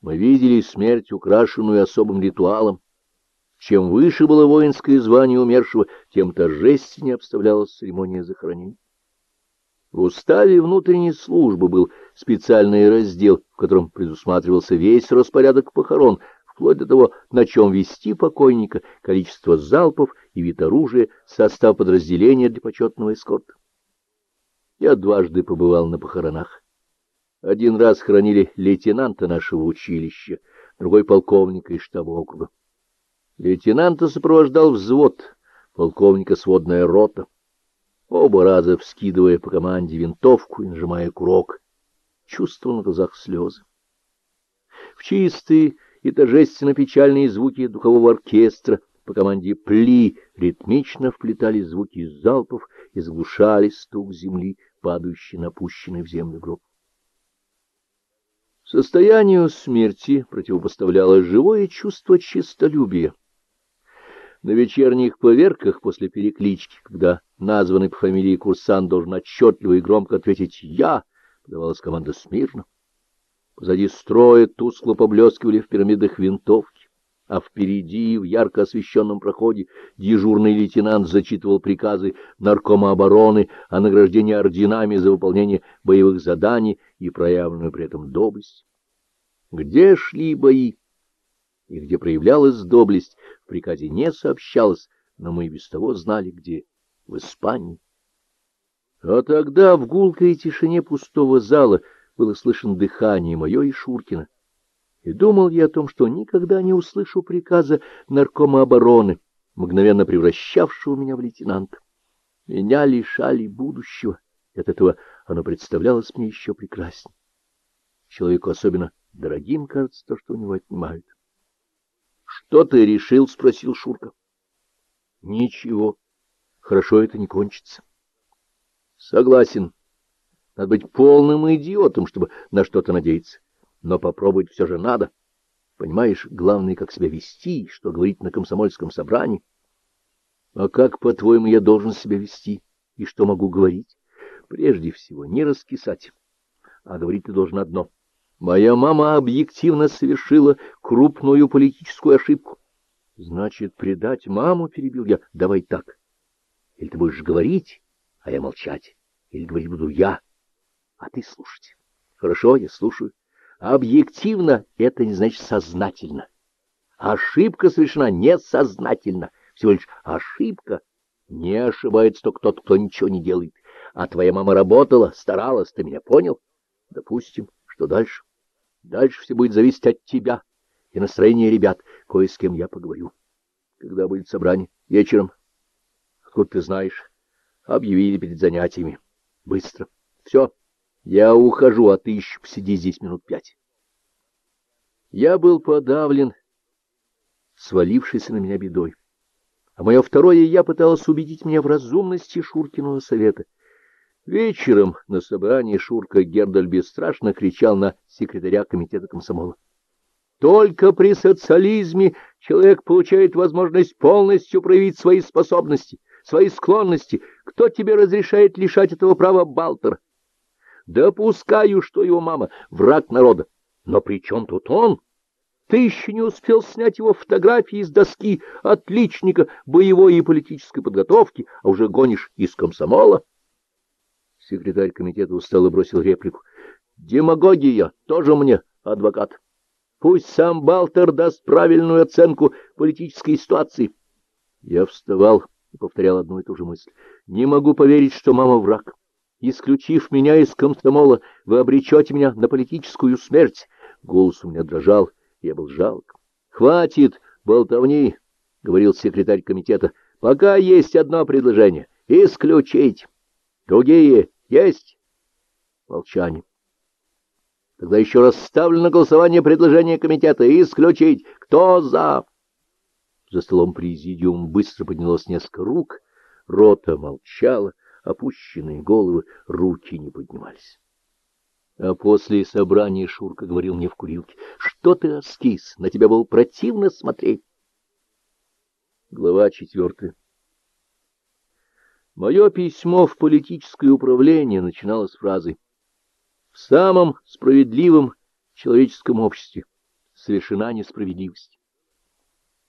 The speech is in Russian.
Мы видели смерть, украшенную особым ритуалом. Чем выше было воинское звание умершего, тем торжественнее обставлялась церемония захоронения. В уставе внутренней службы был специальный раздел, в котором предусматривался весь распорядок похорон, вплоть до того, на чем вести покойника, количество залпов и вид оружия, состав подразделения для почетного эскорта. Я дважды побывал на похоронах. Один раз хоронили лейтенанта нашего училища, другой — полковника из штаба округа. Лейтенанта сопровождал взвод, полковника — сводная рота. Оба раза вскидывая по команде винтовку и нажимая курок, чувствовал на глазах слезы. В чистые и торжественно печальные звуки духового оркестра по команде «Пли» ритмично вплетались звуки залпов и заглушали стук земли, падающий на опущенный в землю гроб. Состоянию смерти противопоставлялось живое чувство честолюбия. На вечерних поверках после переклички, когда названный по фамилии курсант должен отчетливо и громко ответить «Я», подавалась команда смирно. Позади строя тускло поблескивали в пирамидах винтовки, а впереди, в ярко освещенном проходе, дежурный лейтенант зачитывал приказы наркома обороны о награждении орденами за выполнение боевых заданий и проявленную при этом доблесть. Где шли бои и где проявлялась доблесть, в приказе не сообщалось, но мы и без того знали, где — в Испании. А тогда в гулкой тишине пустого зала — было слышно дыхание мое и Шуркина. И думал я о том, что никогда не услышу приказа наркома обороны, мгновенно превращавшего меня в лейтенанта. Меня лишали будущего, от этого оно представлялось мне еще прекраснее. Человеку особенно дорогим кажется то, что у него отнимают. — Что ты решил? — спросил Шурка. — Ничего. Хорошо это не кончится. — Согласен. Надо быть полным идиотом, чтобы на что-то надеяться. Но попробовать все же надо. Понимаешь, главное, как себя вести, что говорить на комсомольском собрании. А как, по-твоему, я должен себя вести? И что могу говорить? Прежде всего, не раскисать. А говорить ты должен одно. Моя мама объективно совершила крупную политическую ошибку. Значит, предать маму, перебил я. Давай так. Или ты будешь говорить, а я молчать. Или говорить буду я, а ты слушать. Хорошо, я слушаю. Объективно это не значит сознательно. Ошибка совершена несознательно. Всего лишь ошибка. Не ошибается только тот, кто ничего не делает. А твоя мама работала, старалась, ты меня понял? Допустим, что дальше? Дальше все будет зависеть от тебя и настроения ребят, кое с кем я поговорю. Когда будет собрание? Вечером. Откуда ты знаешь? Объявили перед занятиями. Быстро. Все. Я ухожу, а ты еще посиди здесь минут пять. Я был подавлен, свалившийся на меня бедой. А мое второе «я» пыталось убедить меня в разумности Шуркиного совета. Вечером на собрании Шурка Гердаль бесстрашно кричал на секретаря комитета комсомола. Только при социализме человек получает возможность полностью проявить свои способности, свои склонности. Кто тебе разрешает лишать этого права Балтера? Допускаю, что его мама — враг народа. Но при чем тут он? Ты еще не успел снять его фотографии из доски отличника боевой и политической подготовки, а уже гонишь из комсомола? Секретарь комитета устало бросил реплику. Демагогия тоже мне, адвокат. Пусть сам Балтер даст правильную оценку политической ситуации. Я вставал и повторял одну и ту же мысль. Не могу поверить, что мама враг. Исключив меня из комсомола, вы обречете меня на политическую смерть. Голос у меня дрожал, я был жалок. — Хватит болтовни, — говорил секретарь комитета. — Пока есть одно предложение — исключить. Другие есть? Молчание. Тогда еще раз ставлю на голосование предложение комитета — исключить. Кто за? За столом президиум быстро поднялось несколько рук, рота молчала опущенные головы, руки не поднимались. А после собрания Шурка говорил мне в курилке, что ты аскиз, на тебя было противно смотреть. Глава четвертая. Мое письмо в политическое управление начиналось фразой «В самом справедливом человеческом обществе совершена несправедливость.